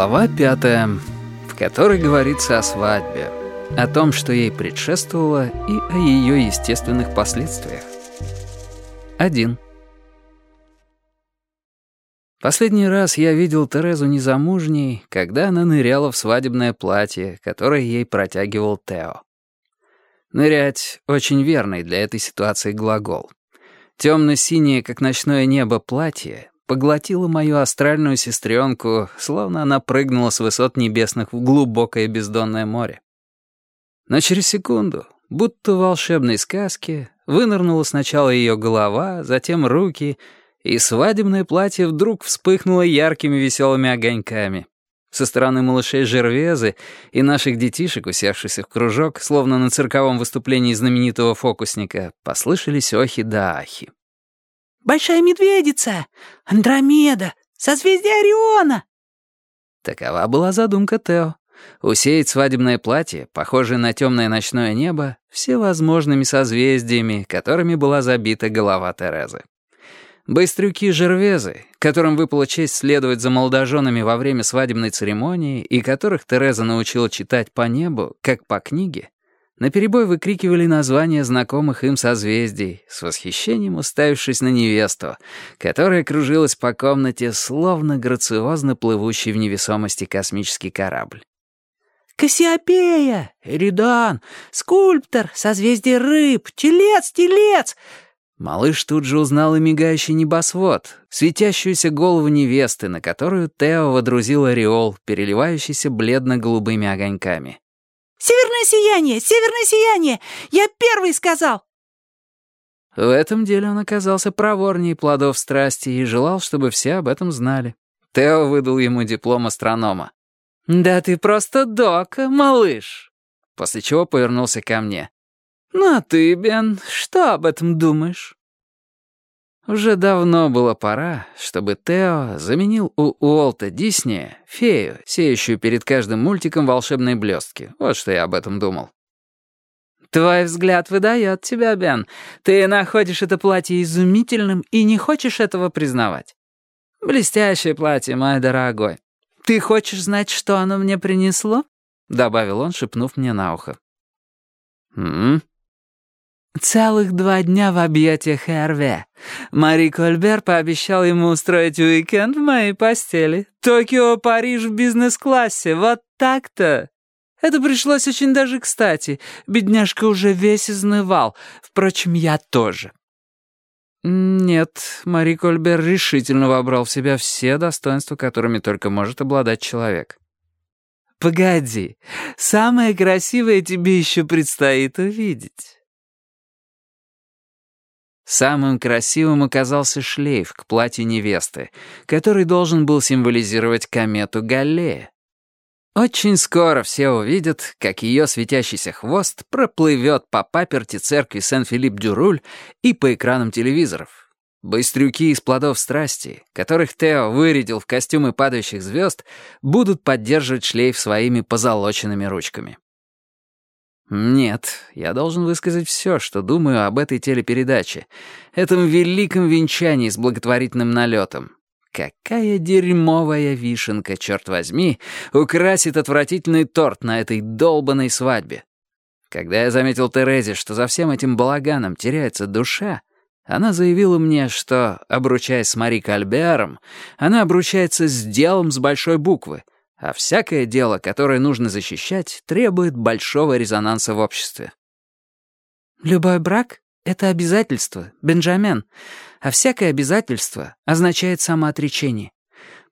Глава пятая, в которой говорится о свадьбе, о том, что ей предшествовало, и о ее естественных последствиях. Один. Последний раз я видел Терезу незамужней, когда она ныряла в свадебное платье, которое ей протягивал Тео. Нырять — очень верный для этой ситуации глагол. Темно-синее, как ночное небо, платье поглотила мою астральную сестренку, словно она прыгнула с высот небесных в глубокое бездонное море. Но через секунду, будто в волшебной сказке, вынырнула сначала ее голова, затем руки, и свадебное платье вдруг вспыхнуло яркими веселыми огоньками. Со стороны малышей Жервезы и наших детишек, усевшихся в кружок, словно на цирковом выступлении знаменитого фокусника, послышались охи да ахи. Большая медведица! Андромеда! Созвездие Ориона!» Такова была задумка Тео. Усеять свадебное платье, похожее на темное ночное небо, всевозможными созвездиями, которыми была забита голова Терезы. Быстрюки Жервезы, которым выпала честь следовать за молодоженами во время свадебной церемонии и которых Тереза научила читать по небу, как по книге, наперебой выкрикивали названия знакомых им созвездий, с восхищением уставившись на невесту, которая кружилась по комнате, словно грациозно плывущий в невесомости космический корабль. «Кассиопея! Эридан! Скульптор! Созвездие рыб! Телец! Телец!» Малыш тут же узнал и мигающий небосвод, светящуюся голову невесты, на которую Тео водрузил ореол, переливающийся бледно-голубыми огоньками. «Северное сияние! Северное сияние! Я первый сказал!» В этом деле он оказался проворнее плодов страсти и желал, чтобы все об этом знали. Тео выдал ему диплом астронома. «Да ты просто док, малыш!» После чего повернулся ко мне. «Ну а ты, Бен, что об этом думаешь?» Уже давно было пора, чтобы Тео заменил у Уолта Диснея фею, сеющую перед каждым мультиком волшебные блестки. Вот что я об этом думал. «Твой взгляд выдает тебя, Бен. Ты находишь это платье изумительным и не хочешь этого признавать. Блестящее платье, мой дорогой. Ты хочешь знать, что оно мне принесло?» — добавил он, шепнув мне на ухо. «М-м», Целых два дня в объятиях Эрве. Мари Кольбер пообещал ему устроить уикенд в моей постели. Токио, Париж в бизнес-классе. Вот так-то. Это пришлось очень даже кстати. Бедняжка уже весь изнывал. Впрочем, я тоже. Нет, Мари Кольбер решительно вобрал в себя все достоинства, которыми только может обладать человек. «Погоди, самое красивое тебе еще предстоит увидеть». Самым красивым оказался шлейф к платью невесты, который должен был символизировать комету Галлея. Очень скоро все увидят, как ее светящийся хвост проплывет по паперти церкви Сен-Филипп-Дюруль и по экранам телевизоров. Быстрюки из плодов страсти, которых Тео вырядил в костюмы падающих звезд, будут поддерживать шлейф своими позолоченными ручками. Нет, я должен высказать все, что думаю об этой телепередаче, этом великом венчании с благотворительным налетом. Какая дерьмовая вишенка, черт возьми, украсит отвратительный торт на этой долбанной свадьбе. Когда я заметил Терезе, что за всем этим балаганом теряется душа, она заявила мне, что, обручаясь с Мари Кальбером, она обручается с делом с большой буквы — а всякое дело, которое нужно защищать, требует большого резонанса в обществе. «Любой брак — это обязательство, Бенджамен, а всякое обязательство означает самоотречение.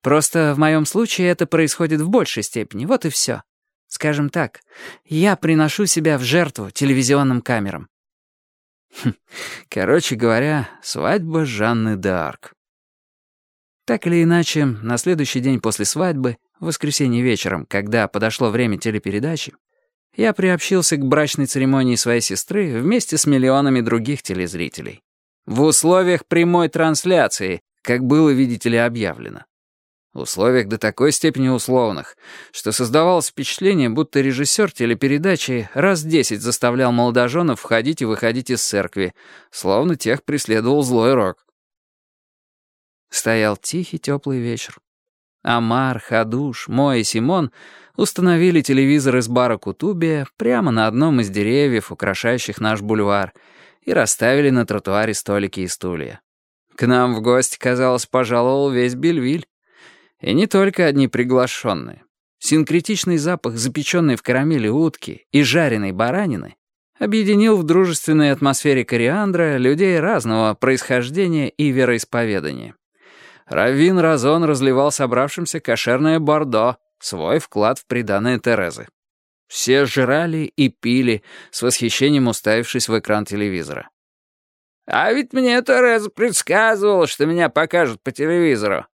Просто в моем случае это происходит в большей степени, вот и все. Скажем так, я приношу себя в жертву телевизионным камерам». Хм, короче говоря, свадьба Жанны д'Арк. Так или иначе, на следующий день после свадьбы в воскресенье вечером, когда подошло время телепередачи, я приобщился к брачной церемонии своей сестры вместе с миллионами других телезрителей. В условиях прямой трансляции, как было, видите ли, объявлено. В условиях до такой степени условных, что создавалось впечатление, будто режиссер телепередачи раз десять заставлял молодоженов входить и выходить из церкви, словно тех преследовал злой рок. Стоял тихий теплый вечер. Амар, Хадуш, Мо и Симон установили телевизор из бара Кутубия прямо на одном из деревьев, украшающих наш бульвар, и расставили на тротуаре столики и стулья. К нам в гости, казалось, пожаловал весь Бельвиль. И не только одни приглашенные. Синкретичный запах запеченной в карамели утки и жареной баранины объединил в дружественной атмосфере кориандра людей разного происхождения и вероисповедания. Раввин Разон разливал собравшимся кошерное бордо, свой вклад в приданное Терезы. Все жрали и пили, с восхищением уставившись в экран телевизора. «А ведь мне Тереза предсказывала, что меня покажут по телевизору»,